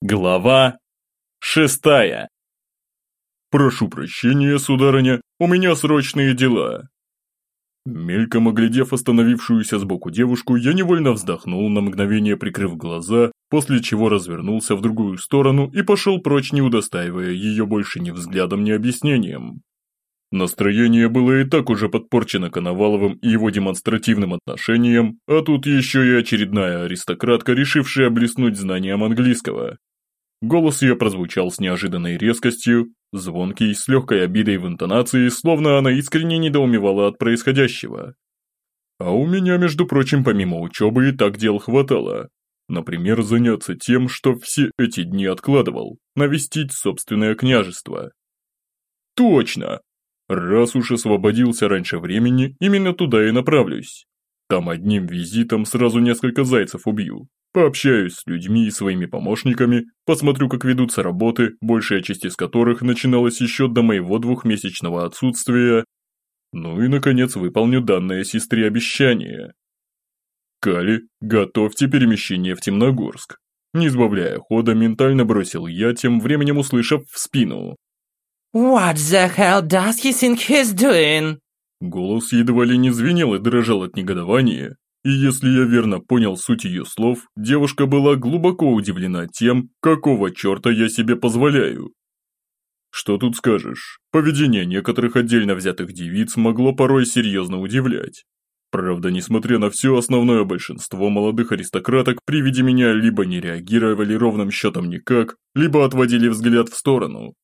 Глава шестая. «Прошу прощения, сударыня, у меня срочные дела». Мельком оглядев остановившуюся сбоку девушку, я невольно вздохнул, на мгновение прикрыв глаза, после чего развернулся в другую сторону и пошел прочь, не удостаивая ее больше ни взглядом, ни объяснением. Настроение было и так уже подпорчено Коноваловым и его демонстративным отношением, а тут еще и очередная аристократка, решившая блеснуть знанием английского. Голос ее прозвучал с неожиданной резкостью, звонкий, с легкой обидой в интонации, словно она искренне недоумевала от происходящего. А у меня, между прочим, помимо учебы и так дел хватало. Например, заняться тем, что все эти дни откладывал, навестить собственное княжество. Точно! Раз уж освободился раньше времени, именно туда и направлюсь. Там одним визитом сразу несколько зайцев убью. Пообщаюсь с людьми и своими помощниками, посмотрю, как ведутся работы, большая часть из которых начиналась еще до моего двухмесячного отсутствия. Ну и, наконец, выполню данное сестре обещание. Кали, готовьте перемещение в Темногорск. Не сбавляя хода, ментально бросил я, тем временем услышав в спину. «What the hell does he think he's doing?» Голос едва ли не звенел и дрожал от негодования, и если я верно понял суть ее слов, девушка была глубоко удивлена тем, какого черта я себе позволяю. Что тут скажешь, поведение некоторых отдельно взятых девиц могло порой серьезно удивлять. Правда, несмотря на все, основное большинство молодых аристократок при виде меня либо не реагировали ровным счетом никак, либо отводили взгляд в сторону.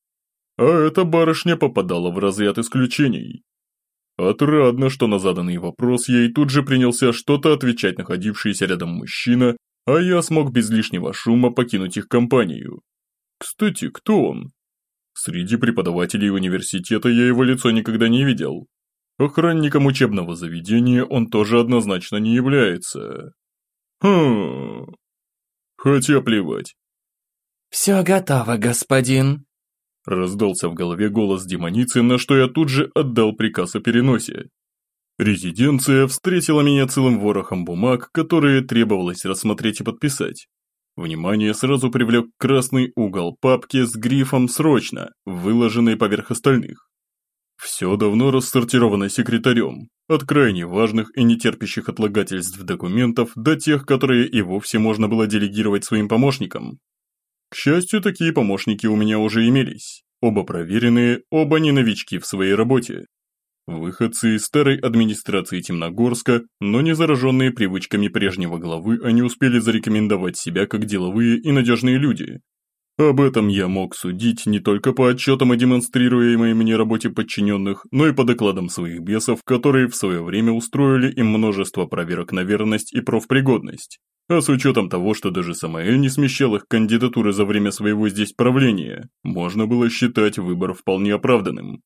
А эта барышня попадала в разряд исключений. Отрадно, что на заданный вопрос ей тут же принялся что-то отвечать находившийся рядом мужчина, а я смог без лишнего шума покинуть их компанию. Кстати, кто он? Среди преподавателей университета я его лицо никогда не видел. Охранником учебного заведения он тоже однозначно не является. Хм... Хотя плевать. «Все готово, господин», Раздался в голове голос демоницы, на что я тут же отдал приказ о переносе. Резиденция встретила меня целым ворохом бумаг, которые требовалось рассмотреть и подписать. Внимание сразу привлек красный угол папки с грифом «Срочно», выложенный поверх остальных. Все давно рассортировано секретарем, от крайне важных и нетерпящих отлагательств документов до тех, которые и вовсе можно было делегировать своим помощникам. К счастью, такие помощники у меня уже имелись. Оба проверенные, оба не новички в своей работе. Выходцы из старой администрации Темногорска, но не зараженные привычками прежнего главы, они успели зарекомендовать себя как деловые и надежные люди. Об этом я мог судить не только по отчетам о демонстрируемой мне работе подчиненных, но и по докладам своих бесов, которые в свое время устроили им множество проверок на верность и профпригодность. А с учетом того, что даже Самаэль не смещал их кандидатуры за время своего здесь правления, можно было считать выбор вполне оправданным.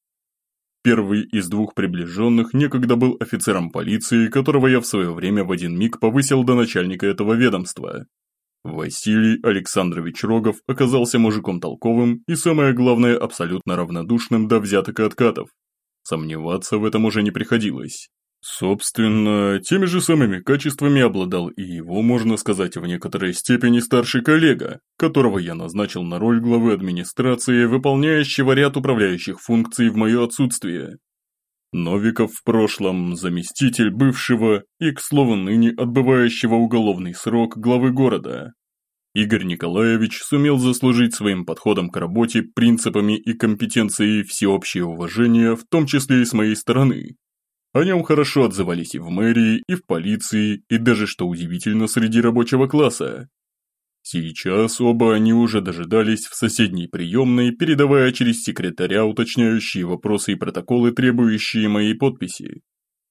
Первый из двух приближенных некогда был офицером полиции, которого я в свое время в один миг повысил до начальника этого ведомства. Василий Александрович Рогов оказался мужиком толковым и, самое главное, абсолютно равнодушным до взяток и откатов. Сомневаться в этом уже не приходилось. Собственно, теми же самыми качествами обладал и его, можно сказать, в некоторой степени старший коллега, которого я назначил на роль главы администрации, выполняющего ряд управляющих функций в мое отсутствие. Новиков в прошлом заместитель бывшего и, к слову, ныне отбывающего уголовный срок главы города. Игорь Николаевич сумел заслужить своим подходом к работе, принципами и компетенцией всеобщее уважение, в том числе и с моей стороны, о нем хорошо отзывались и в мэрии, и в полиции, и даже, что удивительно, среди рабочего класса. Сейчас оба они уже дожидались в соседней приемной, передавая через секретаря уточняющие вопросы и протоколы, требующие моей подписи.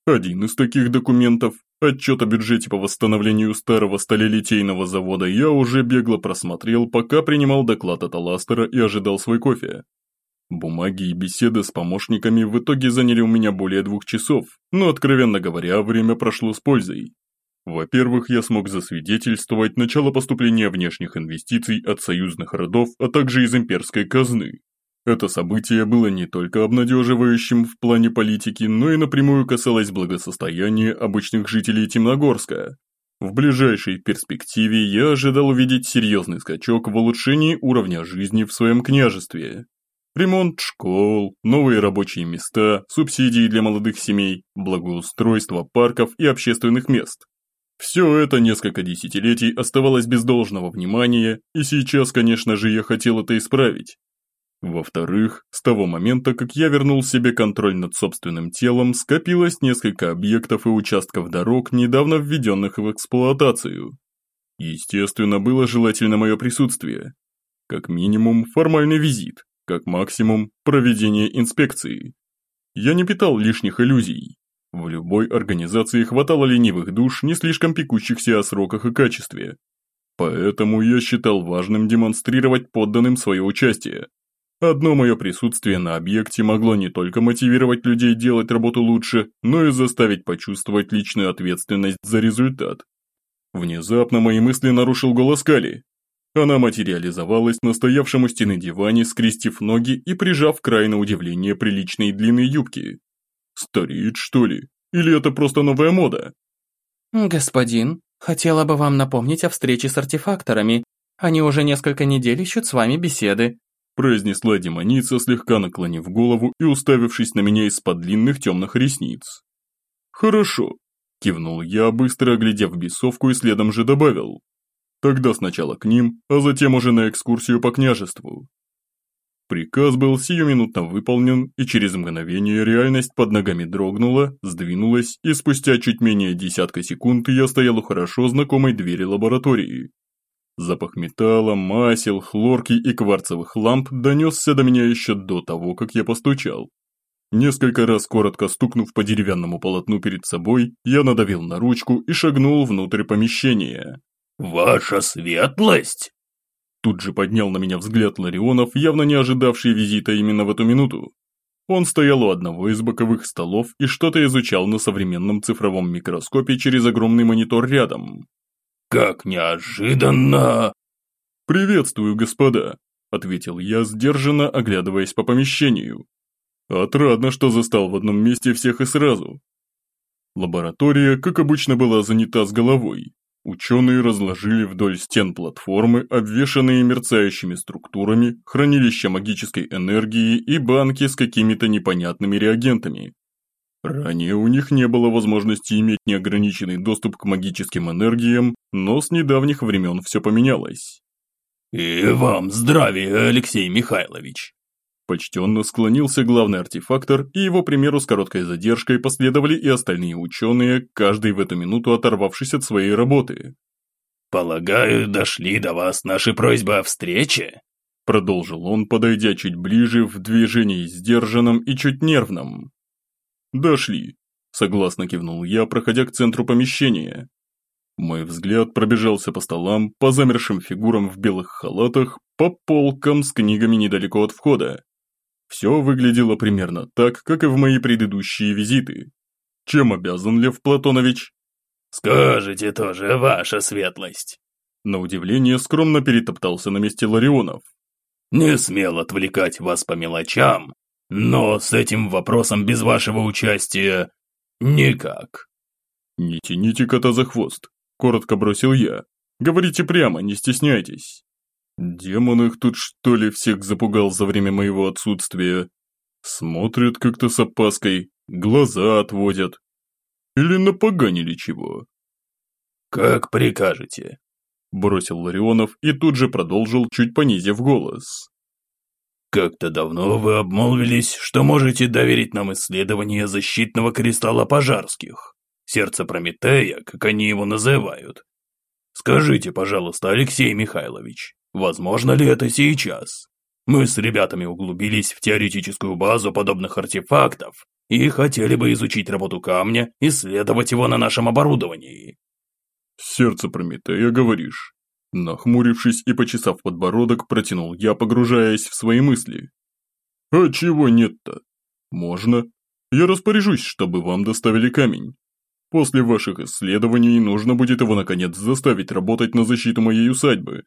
Один из таких документов, отчет о бюджете по восстановлению старого сталелитейного завода, я уже бегло просмотрел, пока принимал доклад от Аластера и ожидал свой кофе. Бумаги и беседы с помощниками в итоге заняли у меня более двух часов, но, откровенно говоря, время прошло с пользой. Во-первых, я смог засвидетельствовать начало поступления внешних инвестиций от союзных родов, а также из имперской казны. Это событие было не только обнадеживающим в плане политики, но и напрямую касалось благосостояния обычных жителей Темногорска. В ближайшей перспективе я ожидал увидеть серьезный скачок в улучшении уровня жизни в своем княжестве. Ремонт школ, новые рабочие места, субсидии для молодых семей, благоустройство парков и общественных мест. Все это несколько десятилетий оставалось без должного внимания, и сейчас, конечно же, я хотел это исправить. Во-вторых, с того момента, как я вернул себе контроль над собственным телом, скопилось несколько объектов и участков дорог, недавно введенных в эксплуатацию. Естественно, было желательно мое присутствие. Как минимум, формальный визит, как максимум, проведение инспекции. Я не питал лишних иллюзий. В любой организации хватало ленивых душ, не слишком пекущихся о сроках и качестве. Поэтому я считал важным демонстрировать подданным свое участие. Одно мое присутствие на объекте могло не только мотивировать людей делать работу лучше, но и заставить почувствовать личную ответственность за результат. Внезапно мои мысли нарушил голос Кали. Она материализовалась на стоявшем у стены диване, скрестив ноги и прижав край на удивление приличной длинной юбки. Стареет, что ли? Или это просто новая мода? «Господин, хотела бы вам напомнить о встрече с артефакторами. Они уже несколько недель ищут с вами беседы произнесла демоница, слегка наклонив голову и уставившись на меня из-под длинных темных ресниц. «Хорошо», – кивнул я, быстро оглядев бесовку и следом же добавил. «Тогда сначала к ним, а затем уже на экскурсию по княжеству». Приказ был сиюминутно выполнен, и через мгновение реальность под ногами дрогнула, сдвинулась, и спустя чуть менее десятка секунд я стоял у хорошо знакомой двери лаборатории. Запах металла, масел, хлорки и кварцевых ламп донесся до меня еще до того, как я постучал. Несколько раз коротко стукнув по деревянному полотну перед собой, я надавил на ручку и шагнул внутрь помещения. «Ваша светлость!» Тут же поднял на меня взгляд Ларионов, явно не ожидавший визита именно в эту минуту. Он стоял у одного из боковых столов и что-то изучал на современном цифровом микроскопе через огромный монитор рядом. «Как неожиданно!» «Приветствую, господа», – ответил я, сдержанно оглядываясь по помещению. Отрадно, что застал в одном месте всех и сразу. Лаборатория, как обычно, была занята с головой. Ученые разложили вдоль стен платформы, обвешанные мерцающими структурами, хранилища магической энергии и банки с какими-то непонятными реагентами. Ранее у них не было возможности иметь неограниченный доступ к магическим энергиям, но с недавних времен все поменялось. «И вам здравия, Алексей Михайлович!» Почтенно склонился главный артефактор, и его примеру с короткой задержкой последовали и остальные ученые, каждый в эту минуту оторвавшись от своей работы. «Полагаю, дошли до вас наши просьбы о встрече?» Продолжил он, подойдя чуть ближе, в движении сдержанном и чуть нервном. «Дошли», – согласно кивнул я, проходя к центру помещения. Мой взгляд пробежался по столам, по замершим фигурам в белых халатах, по полкам с книгами недалеко от входа. Все выглядело примерно так, как и в мои предыдущие визиты. Чем обязан Лев Платонович? «Скажите тоже, ваша светлость!» На удивление скромно перетоптался на месте Ларионов. «Не смел отвлекать вас по мелочам, но с этим вопросом без вашего участия никак. Не тяните кота за хвост, коротко бросил я. Говорите прямо, не стесняйтесь. Демон их тут что ли всех запугал за время моего отсутствия? Смотрят как-то с опаской, глаза отводят. Или напоганили чего? Как прикажете. Бросил Ларионов и тут же продолжил, чуть понизив голос. Как-то давно вы обмолвились, что можете доверить нам исследование защитного кристалла пожарских, сердце Прометея, как они его называют. Скажите, пожалуйста, Алексей Михайлович, возможно ли это сейчас? Мы с ребятами углубились в теоретическую базу подобных артефактов и хотели бы изучить работу камня, исследовать его на нашем оборудовании. Сердце Прометея, говоришь? Нахмурившись и почесав подбородок, протянул я, погружаясь в свои мысли. «А чего нет-то? Можно. Я распоряжусь, чтобы вам доставили камень. После ваших исследований нужно будет его наконец заставить работать на защиту моей усадьбы.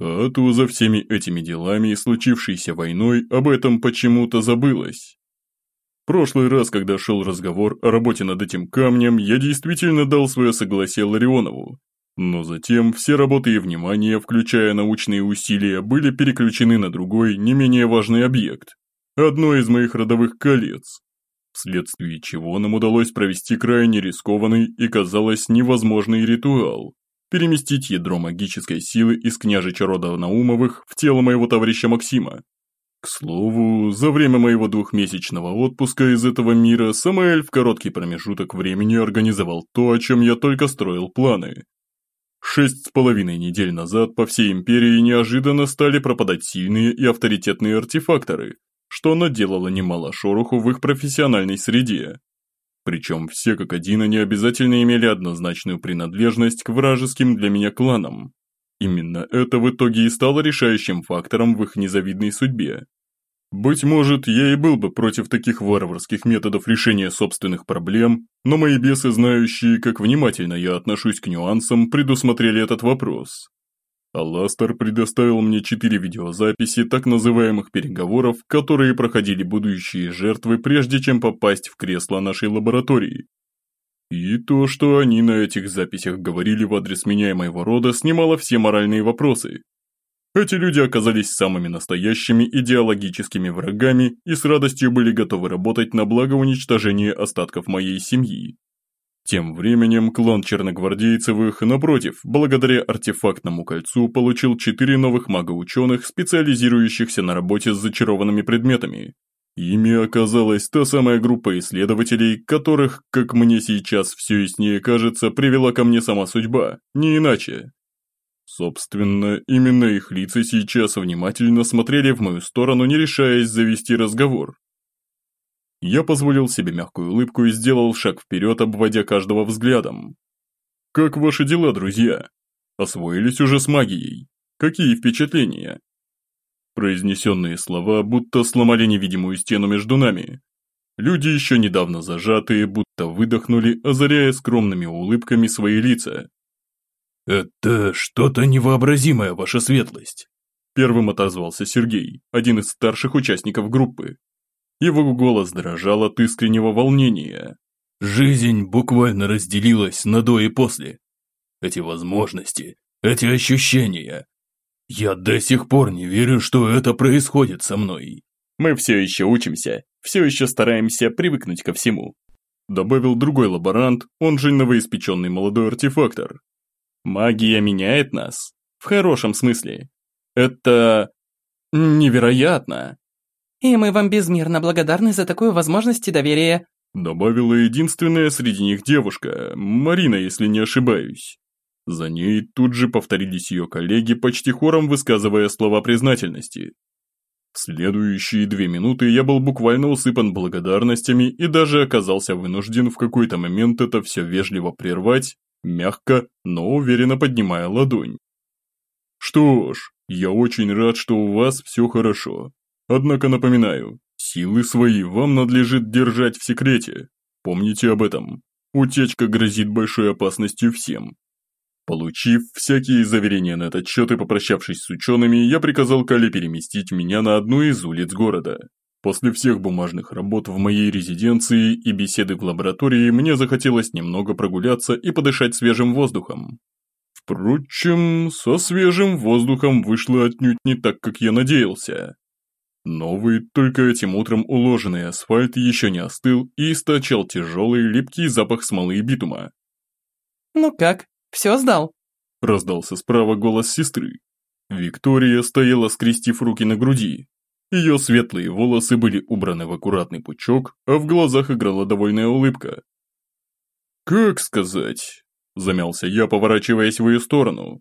А то за всеми этими делами и случившейся войной об этом почему-то забылось». прошлый раз, когда шел разговор о работе над этим камнем, я действительно дал свое согласие Ларионову. Но затем все работы и внимание, включая научные усилия, были переключены на другой, не менее важный объект. Одно из моих родовых колец. Вследствие чего нам удалось провести крайне рискованный и, казалось, невозможный ритуал. Переместить ядро магической силы из княжича рода Наумовых в тело моего товарища Максима. К слову, за время моего двухмесячного отпуска из этого мира Самаэль в короткий промежуток времени организовал то, о чем я только строил планы. Шесть с половиной недель назад по всей империи неожиданно стали пропадать сильные и авторитетные артефакторы, что наделало немало шороху в их профессиональной среде. Причем все как один они обязательно имели однозначную принадлежность к вражеским для меня кланам. Именно это в итоге и стало решающим фактором в их незавидной судьбе. Быть может, я и был бы против таких варварских методов решения собственных проблем, но мои бесы, знающие, как внимательно я отношусь к нюансам, предусмотрели этот вопрос. Аластер предоставил мне четыре видеозаписи так называемых переговоров, которые проходили будущие жертвы, прежде чем попасть в кресло нашей лаборатории. И то, что они на этих записях говорили в адрес меня и моего рода, снимало все моральные вопросы, эти люди оказались самыми настоящими идеологическими врагами и с радостью были готовы работать на благо уничтожения остатков моей семьи. Тем временем клан черногвардейцевых, напротив, благодаря артефактному кольцу получил четыре новых мага-ученых, специализирующихся на работе с зачарованными предметами. Ими оказалась та самая группа исследователей, которых, как мне сейчас все яснее кажется, привела ко мне сама судьба, не иначе. Собственно, именно их лица сейчас внимательно смотрели в мою сторону, не решаясь завести разговор. Я позволил себе мягкую улыбку и сделал шаг вперед, обводя каждого взглядом. «Как ваши дела, друзья? Освоились уже с магией? Какие впечатления?» Произнесенные слова будто сломали невидимую стену между нами. Люди, еще недавно зажатые, будто выдохнули, озаряя скромными улыбками свои лица. «Это что-то невообразимое, ваша светлость!» Первым отозвался Сергей, один из старших участников группы. Его голос дрожал от искреннего волнения. «Жизнь буквально разделилась на до и после. Эти возможности, эти ощущения. Я до сих пор не верю, что это происходит со мной». «Мы все еще учимся, все еще стараемся привыкнуть ко всему», добавил другой лаборант, он же новоиспеченный молодой артефактор, Магия меняет нас. В хорошем смысле. Это... невероятно. И мы вам безмерно благодарны за такую возможность и доверие. Добавила единственная среди них девушка, Марина, если не ошибаюсь. За ней тут же повторились ее коллеги, почти хором высказывая слова признательности. В следующие две минуты я был буквально усыпан благодарностями и даже оказался вынужден в какой-то момент это все вежливо прервать мягко, но уверенно поднимая ладонь. «Что ж, я очень рад, что у вас все хорошо. Однако напоминаю, силы свои вам надлежит держать в секрете. Помните об этом. Утечка грозит большой опасностью всем». Получив всякие заверения на этот счет и попрощавшись с учеными, я приказал Кале переместить меня на одну из улиц города. После всех бумажных работ в моей резиденции и беседы в лаборатории мне захотелось немного прогуляться и подышать свежим воздухом. Впрочем, со свежим воздухом вышло отнюдь не так, как я надеялся. Новый, только этим утром уложенный асфальт еще не остыл и источал тяжелый липкий запах смолы и битума. «Ну как, все сдал?» Раздался справа голос сестры. Виктория стояла, скрестив руки на груди, ее светлые волосы были убраны в аккуратный пучок, а в глазах играла довольная улыбка. «Как сказать?» – замялся я, поворачиваясь в ее сторону.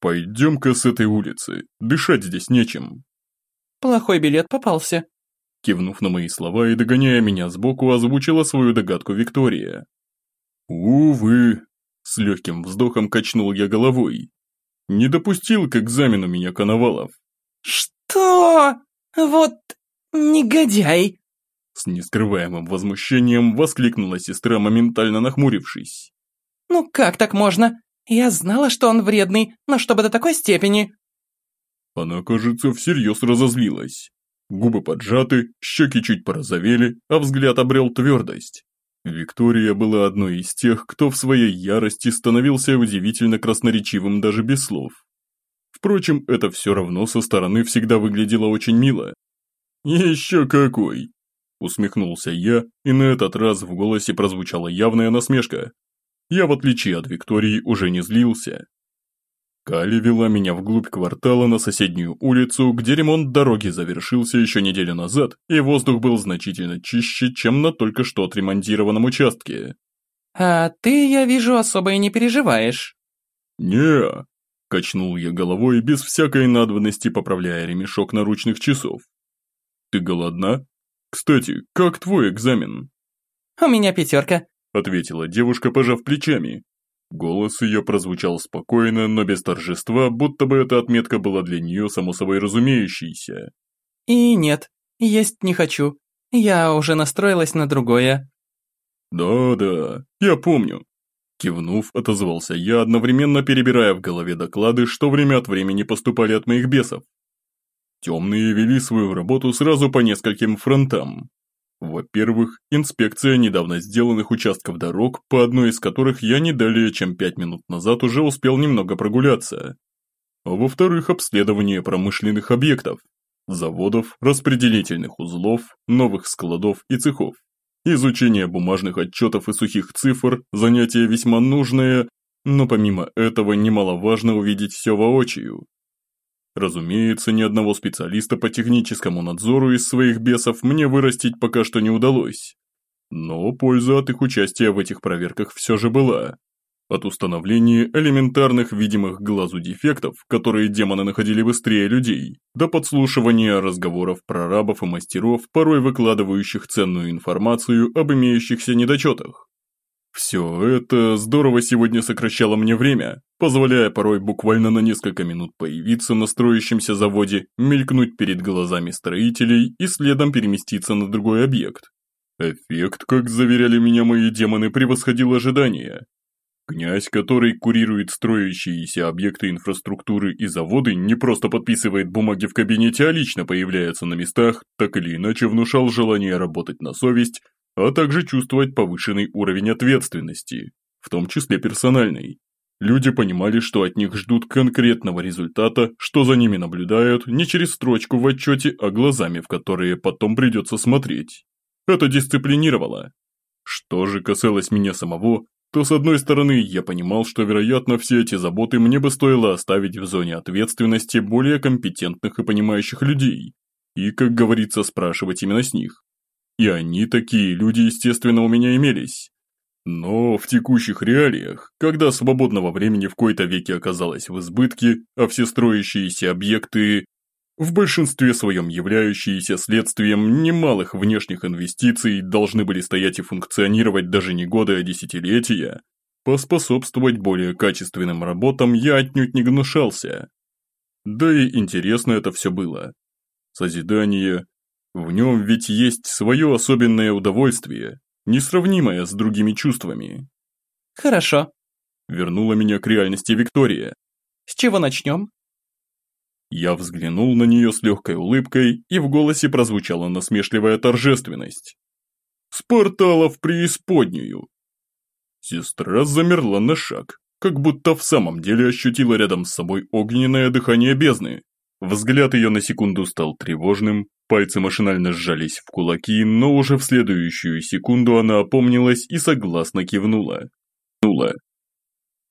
«Пойдем-ка с этой улицы, дышать здесь нечем». «Плохой билет попался», – кивнув на мои слова и догоняя меня сбоку, озвучила свою догадку Виктория. «Увы», – с легким вздохом качнул я головой. «Не допустил к экзамену меня Коновалов». «Что?» «Вот негодяй!» С нескрываемым возмущением воскликнула сестра, моментально нахмурившись. «Ну как так можно? Я знала, что он вредный, но чтобы до такой степени...» Она, кажется, всерьез разозлилась. Губы поджаты, щеки чуть порозовели, а взгляд обрел твердость. Виктория была одной из тех, кто в своей ярости становился удивительно красноречивым даже без слов. Впрочем, это все равно со стороны всегда выглядело очень мило. «Еще какой!» Усмехнулся я, и на этот раз в голосе прозвучала явная насмешка. Я, в отличие от Виктории, уже не злился. Кали вела меня вглубь квартала на соседнюю улицу, где ремонт дороги завершился еще неделю назад, и воздух был значительно чище, чем на только что отремонтированном участке. «А ты, я вижу, особо и не переживаешь». не качнул я головой без всякой надобности, поправляя ремешок наручных часов. «Ты голодна? Кстати, как твой экзамен?» «У меня пятерка», – ответила девушка, пожав плечами. Голос ее прозвучал спокойно, но без торжества, будто бы эта отметка была для нее само собой разумеющейся. «И нет, есть не хочу. Я уже настроилась на другое». «Да-да, я помню». Кивнув, отозвался я, одновременно перебирая в голове доклады, что время от времени поступали от моих бесов. Темные вели свою работу сразу по нескольким фронтам. Во-первых, инспекция недавно сделанных участков дорог, по одной из которых я не далее, чем пять минут назад уже успел немного прогуляться. Во-вторых, обследование промышленных объектов, заводов, распределительных узлов, новых складов и цехов. Изучение бумажных отчетов и сухих цифр – занятие весьма нужное, но помимо этого немаловажно увидеть все воочию, Разумеется, ни одного специалиста по техническому надзору из своих бесов мне вырастить пока что не удалось. Но польза от их участия в этих проверках все же была. От установления элементарных видимых глазу дефектов, которые демоны находили быстрее людей, до подслушивания разговоров прорабов и мастеров, порой выкладывающих ценную информацию об имеющихся недочетах. Все это здорово сегодня сокращало мне время, позволяя порой буквально на несколько минут появиться на строящемся заводе, мелькнуть перед глазами строителей и следом переместиться на другой объект. Эффект, как заверяли меня мои демоны, превосходил ожидания. Князь, который курирует строящиеся объекты инфраструктуры и заводы, не просто подписывает бумаги в кабинете, а лично появляется на местах, так или иначе внушал желание работать на совесть, а также чувствовать повышенный уровень ответственности, в том числе персональный. Люди понимали, что от них ждут конкретного результата, что за ними наблюдают не через строчку в отчете, а глазами, в которые потом придется смотреть. Это дисциплинировало. Что же касалось меня самого, то с одной стороны я понимал, что вероятно все эти заботы мне бы стоило оставить в зоне ответственности более компетентных и понимающих людей, и, как говорится, спрашивать именно с них. И они такие люди, естественно, у меня имелись. Но в текущих реалиях, когда свободного времени в кои-то веке оказалось в избытке, а все строящиеся объекты, в большинстве своем являющиеся следствием немалых внешних инвестиций, должны были стоять и функционировать даже не годы, а десятилетия, поспособствовать более качественным работам я отнюдь не гнушался. Да и интересно это все было. Созидание, в нем ведь есть свое особенное удовольствие, несравнимое с другими чувствами. Хорошо. Вернула меня к реальности Виктория. С чего начнем? Я взглянул на нее с легкой улыбкой, и в голосе прозвучала насмешливая торжественность. «С портала в преисподнюю!» Сестра замерла на шаг, как будто в самом деле ощутила рядом с собой огненное дыхание бездны. Взгляд ее на секунду стал тревожным, Пальцы машинально сжались в кулаки, но уже в следующую секунду она опомнилась и согласно кивнула. Кивнула.